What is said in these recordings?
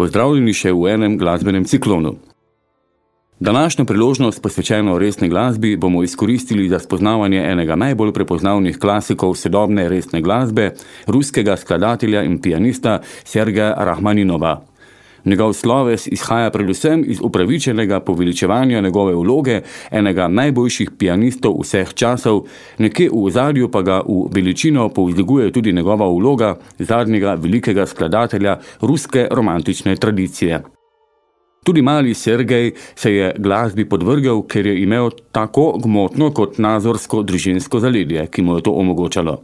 Pozdravljeni še v enem glasbenem ciklonu. Današnjo priložnost posvečeno resni glasbi bomo izkoristili za spoznavanje enega najbolj prepoznavnih klasikov sodobne resne glasbe, ruskega skladatelja in pianista Sergeja Rahmaninova. Njegov sloves izhaja predvsem iz upravičenega poveličevanja njegove vloge, enega najboljših pianistov vseh časov, nekje v ozadju pa ga v veličino povzdiguje tudi njegova vloga zadnjega velikega skladatelja ruske romantične tradicije. Tudi mali Sergej se je glasbi podvrgel, ker je imel tako gmotno kot nazorsko družinsko zaledje, ki mu je to omogočalo.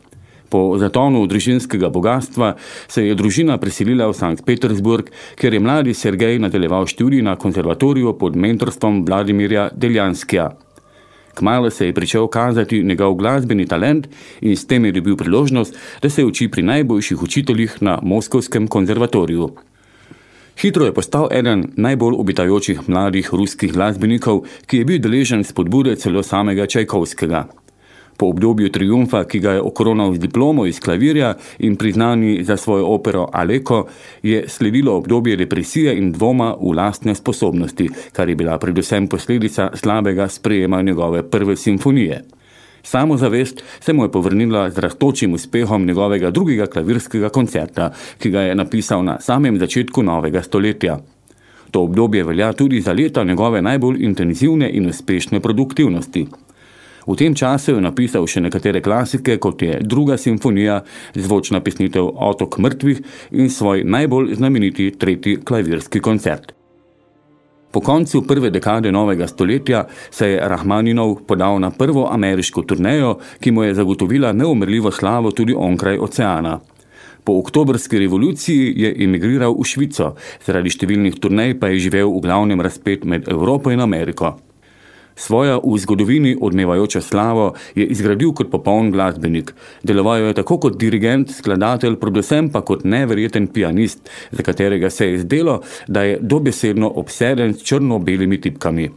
Po zatonu družinskega bogatstva se je družina preselila v Sankt Petersburg, kjer je mladi Sergej nadaljeval študij na konzervatoriju pod mentorstvom Vladimirja Deljanskija. Kmalo se je pričel kazati njegov glasbeni talent in s tem je dobil priložnost, da se uči pri najboljših učiteljih na Moskovskem konzervatoriju. Hitro je postal eden najbolj obitajočih mladih ruskih glasbenikov, ki je bil deležen spodbude celo samega Čajkovskega. Po obdobju triumfa, ki ga je okronal z diplomo iz klavirja in priznani za svojo opero Aleko, je sledilo obdobje depresije in dvoma v lastne sposobnosti, kar je bila predvsem posledica slabega sprejema njegove prve simfonije. Samozavest se mu je povrnila z rastočim uspehom njegovega drugega klavirskega koncerta, ki ga je napisal na samem začetku novega stoletja. To obdobje velja tudi za leta njegove najbolj intenzivne in uspešne produktivnosti. V tem času je napisal še nekatere klasike, kot je druga simfonija, zvočna pesnitev Otok mrtvih in svoj najbolj znameniti tretji klavirski koncert. Po koncu prve dekade novega stoletja se je Rahmaninov podal na prvo ameriško turnejo, ki mu je zagotovila neumrljivo slavo tudi onkraj oceana. Po oktobrski revoluciji je emigriral v Švico, zaradi številnih turnej pa je živel v glavnem razpet med Evropo in Ameriko. Svojo v zgodovini odmevajočo slavo je izgradil kot popoln glasbenik. Deloval je tako kot dirigent, skladatelj, predvsem pa kot neverjeten pianist, za katerega se je zdelo, da je dobesedno obseden s črno-belimi tipkami.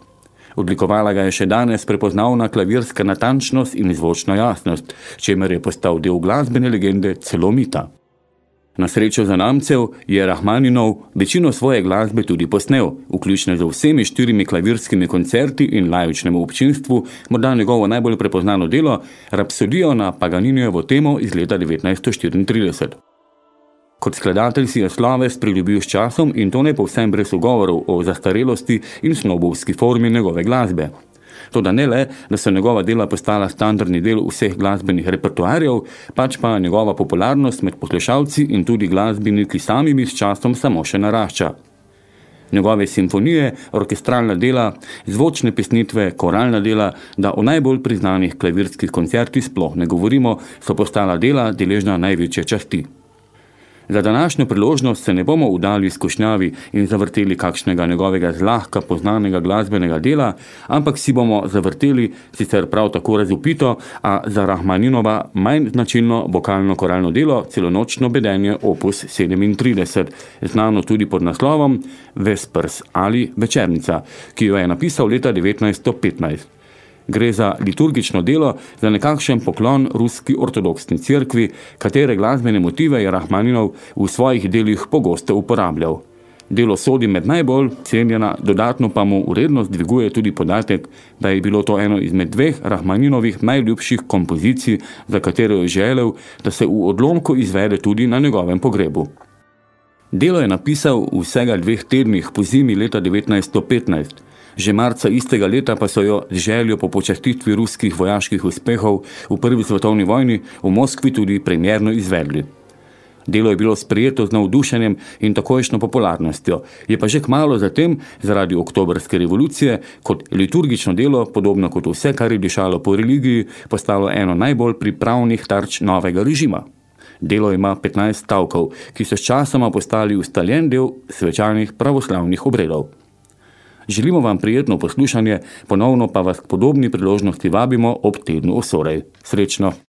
Odlikovala ga je še danes prepoznavna klavirska natančnost in zvočna jasnost, čemer je postal del glasbene legende celo mita. Na srečo za namcev je Rahmaninov večino svoje glasbe tudi posnel, vključno z vsemi štirimi klavirskimi koncerti in lajičnemu občinstvu, morda njegovo najbolj prepoznano delo, Rapsodijo na Paganinijevo temo iz leta 1934. Kot skladatelj si je sloves priljubil s časom in to ne povsem brez ugovorov o zastarelosti in snobovski formi njegove glasbe. Toda ne le, da so njegova dela postala standardni del vseh glasbenih repertoarjev, pač pa njegova popularnost med poslušalci in tudi glasbeniki samimi s časom samo še narašča. Njegove simfonije, orkestralna dela, zvočne pesnitve, koralna dela, da o najbolj priznanih klavirskih koncertih sploh ne govorimo, so postala dela deležna največje časti. Za današnjo priložnost se ne bomo udali skušnjavi in zavrteli kakšnega njegovega zlahka poznanega glasbenega dela, ampak si bomo zavrteli sicer prav tako razupito, a za Rahmaninova manj značilno vokalno koralno delo celonočno bedenje opus 37, znano tudi pod naslovom Vespers ali Večernica, ki jo je napisal leta 1915. Gre za liturgično delo, za nekakšen poklon ruski ortodoksni cerkvi, katere glasbene motive je Rahmaninov v svojih delih pogosto uporabljal. Delo sodi med najbolj cenjena, dodatno pa mu urednost dviguje tudi podatek, da je bilo to eno izmed dveh Rahmaninovih najljubših kompozicij, za katero je želel, da se v odlomku izvede tudi na njegovem pogrebu. Delo je napisal v vsega dveh tednih po zimi leta 1915, Že marca istega leta pa so jo z željo po počastitvi ruskih vojaških uspehov v prvi svetovni vojni v Moskvi tudi premjerno izvedli. Delo je bilo sprejeto z navdušenjem in takojšno popularnostjo, je pa že kmalo zatem, zaradi oktobrske revolucije, kot liturgično delo, podobno kot vse, kar je dišalo po religiji, postalo eno najbolj pripravnih tarč novega režima. Delo ima 15 stavkov, ki so s časoma postali ustaljen del svečanih pravoslavnih obredov. Želimo vam prijetno poslušanje, ponovno pa vas k podobni priložnosti vabimo ob tednu osorej. Srečno!